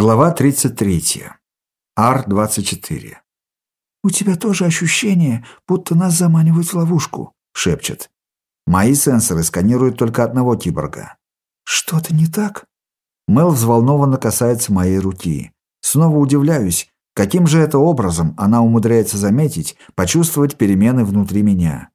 Глава 33. Ар-24. «У тебя тоже ощущение, будто нас заманивают в ловушку», — шепчет. Мои сенсоры сканируют только одного киборга. «Что-то не так?» Мел взволнованно касается моей руки. Снова удивляюсь, каким же это образом она умудряется заметить, почувствовать перемены внутри меня.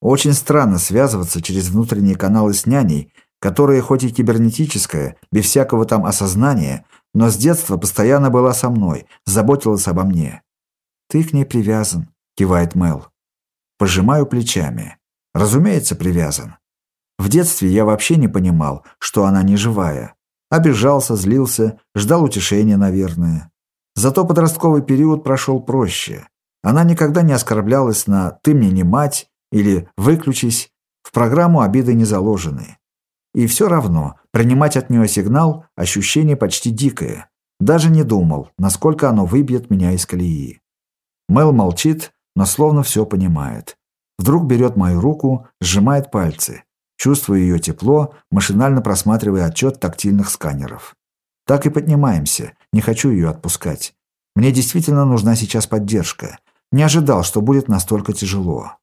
Очень странно связываться через внутренние каналы с няней, которая хоть и кибернетическая, без всякого там осознания, но с детства постоянно была со мной, заботилась обо мне. «Ты к ней привязан», — кивает Мел. Пожимаю плечами. Разумеется, привязан. В детстве я вообще не понимал, что она не живая. Обижался, злился, ждал утешения, наверное. Зато подростковый период прошел проще. Она никогда не оскорблялась на «ты мне не мать» или «выключись». В программу обиды не заложены. И все равно, принимать от нее сигнал – ощущение почти дикое. Даже не думал, насколько оно выбьет меня из колеи. Мел молчит, но словно все понимает. Вдруг берет мою руку, сжимает пальцы. Чувствую ее тепло, машинально просматривая отчет тактильных сканеров. Так и поднимаемся, не хочу ее отпускать. Мне действительно нужна сейчас поддержка. Не ожидал, что будет настолько тяжело.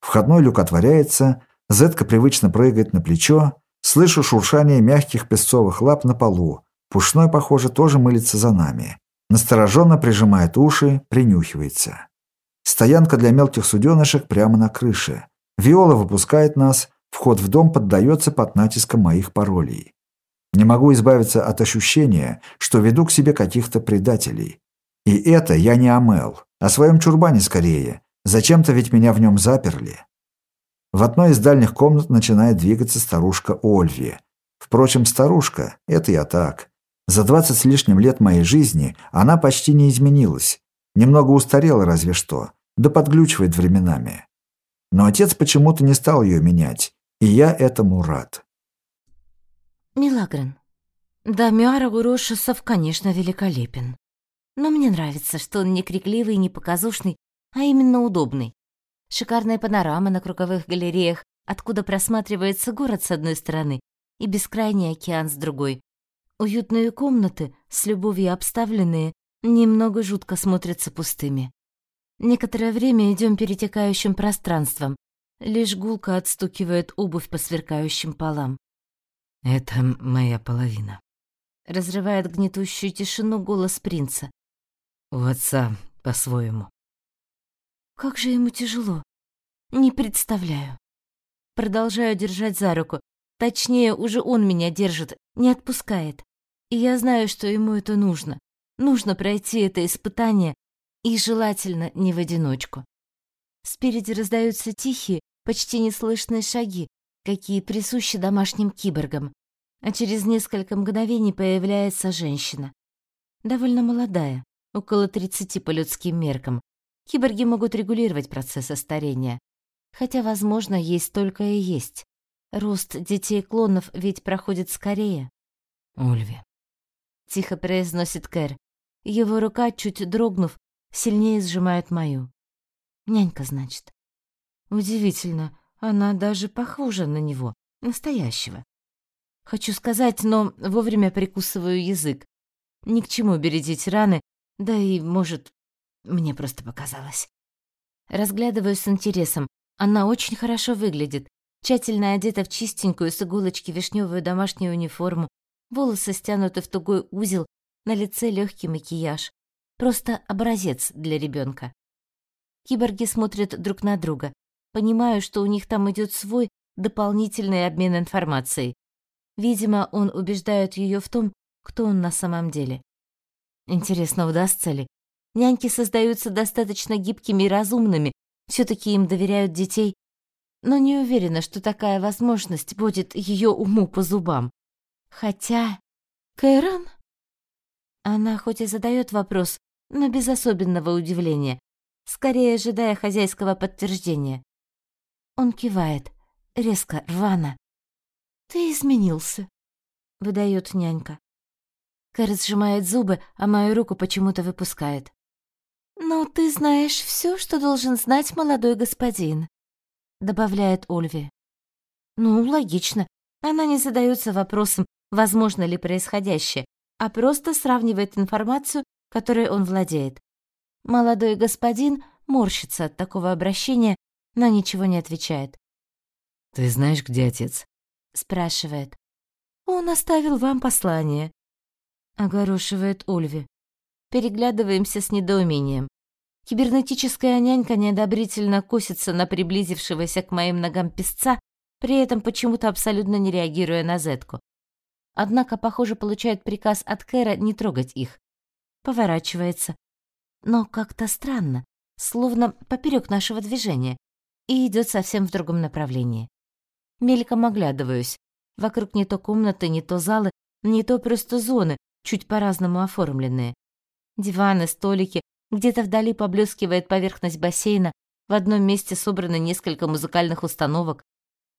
Входной люк отворяется, Зетка привычно прыгает на плечо, Слышу шуршание мягких песцовых лап на полу. Пушной, похоже, тоже мылится за нами. Настороженно прижимает уши, принюхивается. Стоянка для мелких суденышек прямо на крыше. Виола выпускает нас, вход в дом поддается под натиском моих паролей. Не могу избавиться от ощущения, что веду к себе каких-то предателей. И это я не Амел, о своем чурбане скорее. Зачем-то ведь меня в нем заперли. В одной из дальних комнат начинает двигаться старушка Ольви. Впрочем, старушка – это я так. За двадцать с лишним лет моей жизни она почти не изменилась. Немного устарела разве что, да подглючивает временами. Но отец почему-то не стал ее менять, и я этому рад. Милагрен, да, Мюара Гурошесов, конечно, великолепен. Но мне нравится, что он не крикливый и не показушный, а именно удобный. Шикарная панорама на круговых галереях, откуда просматривается город с одной стороны и бескрайний океан с другой. Уютные комнаты, с любовью обставленные, немного жутко смотрятся пустыми. Некоторое время идем перетекающим пространством. Лишь гулко отстукивает обувь по сверкающим полам. «Это моя половина», — разрывает гнетущую тишину голос принца. «У отца по-своему». Как же ему тяжело. Не представляю. Продолжаю держать за руку. Точнее, уже он меня держит, не отпускает. И я знаю, что ему это нужно. Нужно пройти это испытание, и желательно не в одиночку. Спереди раздаются тихие, почти неслышные шаги, какие присущи домашним киборгам. А через несколько мгновений появляется женщина. Довольно молодая, около 30 по людским меркам, Киборги могут регулировать процессы старения. Хотя, возможно, есть только и есть. Рост детей-клонов ведь проходит скорее. Ольви. Тихо произносит Кэр. Его рука, чуть дрогнув, сильнее сжимает мою. Нянька, значит. Удивительно, она даже похожа на него, настоящего. Хочу сказать, но вовремя прикусываю язык. Ни к чему бередить раны, да и, может, мне просто показалось. Разглядываю с интересом. Она очень хорошо выглядит. Тщательно одета в чистенькую с иголочки вишневую домашнюю униформу. Волосы стянуты в тугой узел, на лице легкий макияж. Просто образец для ребенка. Киборги смотрят друг на друга. Понимаю, что у них там идет свой дополнительный обмен информацией. Видимо, он убеждает ее в том, кто он на самом деле. Интересно, удастся ли? Няньки создаются достаточно гибкими и разумными, все таки им доверяют детей, но не уверена, что такая возможность будет ее уму по зубам. Хотя... Кэрон? Она хоть и задает вопрос, но без особенного удивления, скорее ожидая хозяйского подтверждения. Он кивает, резко, рвано. «Ты изменился», — выдает нянька. Кэр сжимает зубы, а мою руку почему-то выпускает. «Но ты знаешь все, что должен знать молодой господин», — добавляет Ольви. «Ну, логично. Она не задается вопросом, возможно ли происходящее. а просто сравнивает информацию, которой он владеет. Молодой господин морщится от такого обращения, но ничего не отвечает. «Ты знаешь, где отец?» — спрашивает. «Он оставил вам послание», — огорошивает Ульви. Переглядываемся с недоумением. Кибернетическая нянька неодобрительно косится на приблизившегося к моим ногам песца, при этом почему-то абсолютно не реагируя на Зетку. Однако, похоже, получает приказ от Кэра не трогать их. Поворачивается. Но как-то странно, словно поперек нашего движения, и идет совсем в другом направлении. Мельком оглядываюсь. Вокруг не то комнаты, не то залы, не то просто зоны, чуть по-разному оформленные. Диваны, столики, где-то вдали поблескивает поверхность бассейна, в одном месте собрано несколько музыкальных установок.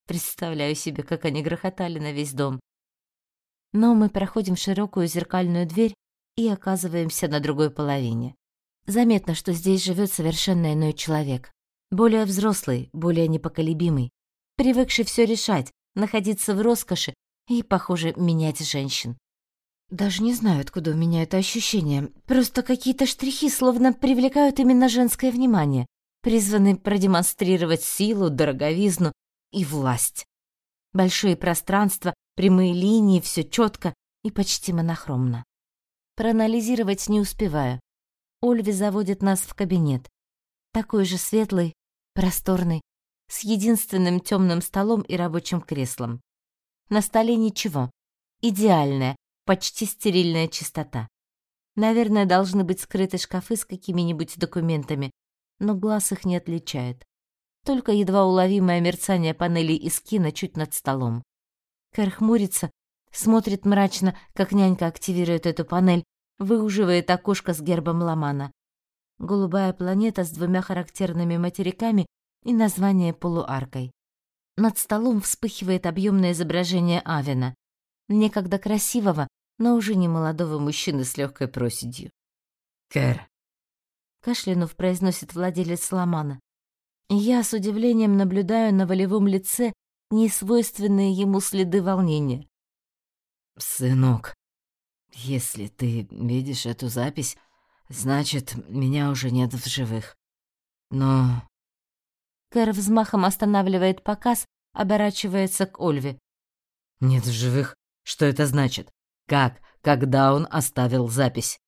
Представляю себе, как они грохотали на весь дом. Но мы проходим широкую зеркальную дверь и оказываемся на другой половине. Заметно, что здесь живет совершенно иной человек. Более взрослый, более непоколебимый, привыкший все решать, находиться в роскоши и, похоже, менять женщин. Даже не знаю, откуда у меня это ощущение. Просто какие-то штрихи словно привлекают именно женское внимание, призванные продемонстрировать силу, дороговизну и власть. Большие пространства, Прямые линии, все четко и почти монохромно. Проанализировать не успеваю. Ольви заводит нас в кабинет. Такой же светлый, просторный, с единственным темным столом и рабочим креслом. На столе ничего. Идеальная, почти стерильная чистота. Наверное, должны быть скрыты шкафы с какими-нибудь документами, но глаз их не отличает. Только едва уловимое мерцание панелей из кино чуть над столом. Кэр хмурится, смотрит мрачно, как нянька активирует эту панель, выуживает окошко с гербом Ламана. Голубая планета с двумя характерными материками и название полуаркой. Над столом вспыхивает объемное изображение Авена, некогда красивого, но уже не молодого мужчины с легкой проседью. «Кэр!» Кашлянув произносит владелец Ламана. Я с удивлением наблюдаю на волевом лице несвойственные ему следы волнения. «Сынок, если ты видишь эту запись, значит, меня уже нет в живых. Но...» Кэр взмахом останавливает показ, оборачивается к Ольве. «Нет в живых? Что это значит? Как? Когда он оставил запись?»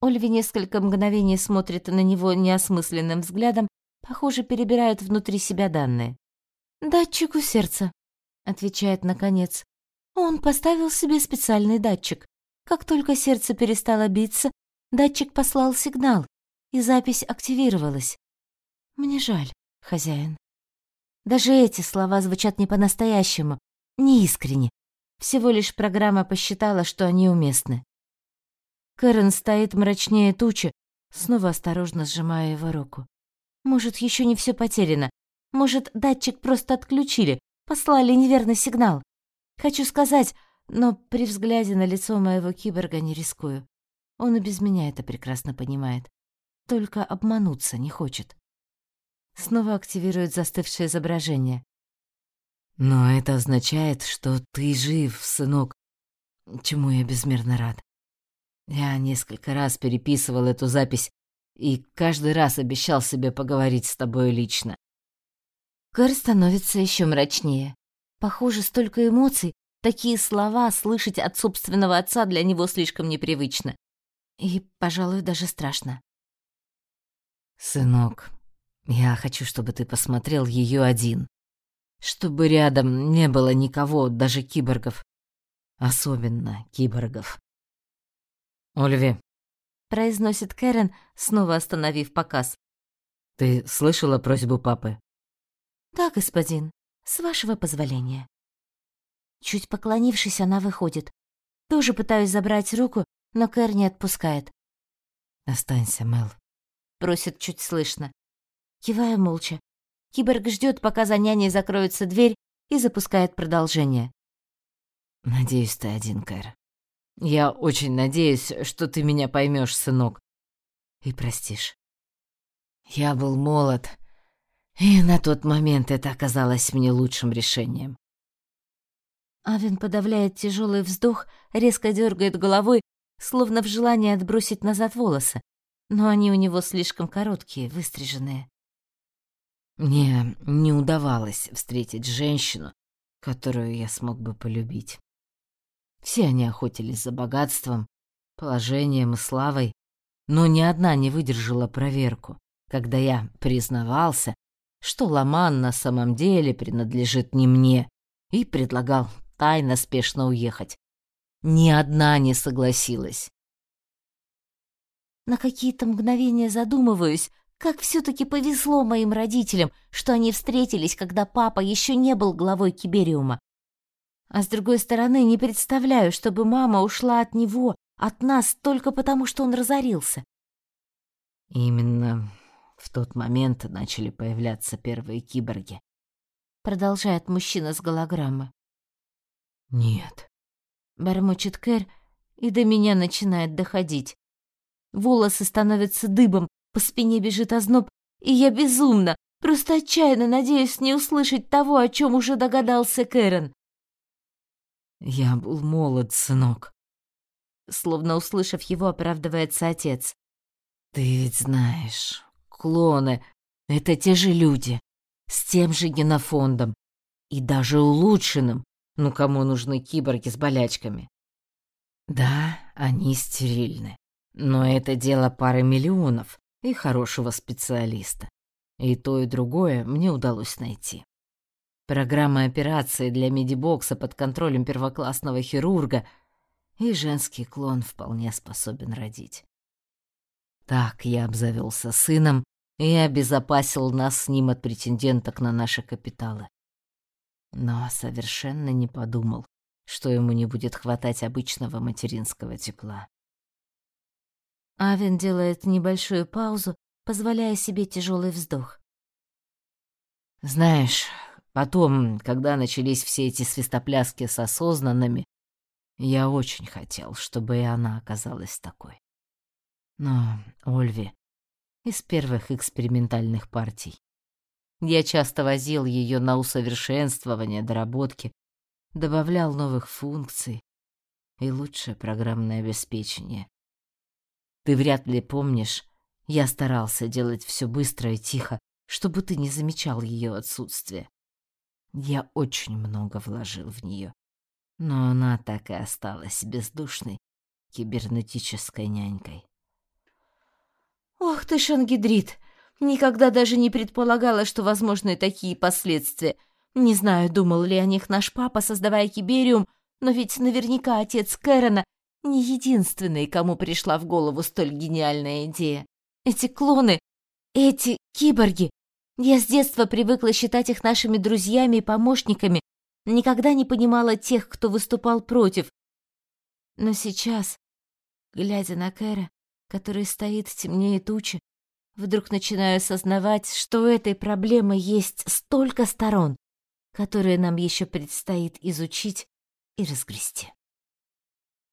Ольви несколько мгновений смотрит на него неосмысленным взглядом, похоже, перебирает внутри себя данные. «Датчик у сердца», — отвечает наконец. «Он поставил себе специальный датчик. Как только сердце перестало биться, датчик послал сигнал, и запись активировалась. Мне жаль, хозяин. Даже эти слова звучат не по-настоящему, не искренне. Всего лишь программа посчитала, что они уместны. Кэрен стоит мрачнее тучи, снова осторожно сжимая его руку. Может, еще не все потеряно, может, датчик просто отключили, послали неверный сигнал. Хочу сказать, но при взгляде на лицо моего киборга не рискую. Он и без меня это прекрасно понимает. Только обмануться не хочет. Снова активирует застывшее изображение. Но это означает, что ты жив, сынок, чему я безмерно рад. Я несколько раз переписывал эту запись и каждый раз обещал себе поговорить с тобой лично. Кэр становится еще мрачнее. Похоже, столько эмоций, такие слова слышать от собственного отца для него слишком непривычно. И, пожалуй, даже страшно. «Сынок, я хочу, чтобы ты посмотрел ее один. Чтобы рядом не было никого, даже киборгов. Особенно киборгов». «Ольви», — произносит Кэрен, снова остановив показ. «Ты слышала просьбу папы?» «Да, господин, с вашего позволения». Чуть поклонившись, она выходит. Тоже пытаюсь забрать руку, но Кэр не отпускает. «Останься, Мэл», — просит чуть слышно. Киваю молча. Киборг ждет, пока за няней закроется дверь, и запускает продолжение. «Надеюсь, ты один, Кэр. Я очень надеюсь, что ты меня поймешь, сынок, и простишь. Я был молод, и на тот момент это оказалось мне лучшим решением. Авен подавляет тяжелый вздох, резко дергает головой, словно в желании отбросить назад волосы, но они у него слишком короткие, выстриженные. Мне не удавалось встретить женщину, которую я смог бы полюбить. Все они охотились за богатством, положением и славой, но ни одна не выдержала проверку, когда я признавался, что Ламан на самом деле принадлежит не мне, и предлагал тайно спешно уехать. Ни одна не согласилась. На какие-то мгновения задумываюсь, как все-таки повезло моим родителям, что они встретились, когда папа еще не был главой Кибериума. А с другой стороны, не представляю, чтобы мама ушла от него, от нас, только потому, что он разорился. Именно в тот момент начали появляться первые киборги. Продолжает мужчина с голограммы. Нет. Бормочет Кэр, и до меня начинает доходить. Волосы становятся дыбом, по спине бежит озноб, и я безумно, просто отчаянно надеюсь не услышать того, о чем уже догадался Кэрон. Я был молод, сынок. Словно услышав его, оправдывается отец. Ты ведь знаешь, клоны — это те же люди, с тем же генофондом и даже улучшенным, ну кому нужны киборги с болячками. Да, они стерильны, но это дело пары миллионов, и хорошего специалиста. И то, и другое мне удалось найти. Программа операции для медибокса под контролем первоклассного хирурга и женский клон вполне способен родить. Так я обзавелся сыном и обезопасил нас с ним от претенденток на наши капиталы. Но совершенно не подумал, что ему не будет хватать обычного материнского тепла. Авен делает небольшую паузу, позволяя себе тяжелый вздох. Знаешь, потом, когда начались все эти свистопляски с осознанными, я очень хотел, чтобы и она оказалась такой. Но Ольви из первых экспериментальных партий. Я часто возил ее на усовершенствование, доработки, добавлял новых функций и лучшее программное обеспечение. Ты вряд ли помнишь, я старался делать все быстро и тихо, чтобы ты не замечал ее отсутствие. Я очень много вложил в нее, но она так и осталась бездушной кибернетической нянькой. Ох ты, Шангидрит! Никогда даже не предполагала, что возможны такие последствия. Не знаю, думал ли о них наш папа, создавая Кибериум, но ведь наверняка отец Кэрона не единственный, кому пришла в голову столь гениальная идея. Эти клоны, эти киборги. Я с детства привыкла считать их нашими друзьями и помощниками, никогда не понимала тех, кто выступал против. Но сейчас, глядя на Кэра, который стоит темнее тучи, вдруг начинаю осознавать, что у этой проблемы есть столько сторон, которые нам еще предстоит изучить и разгрести.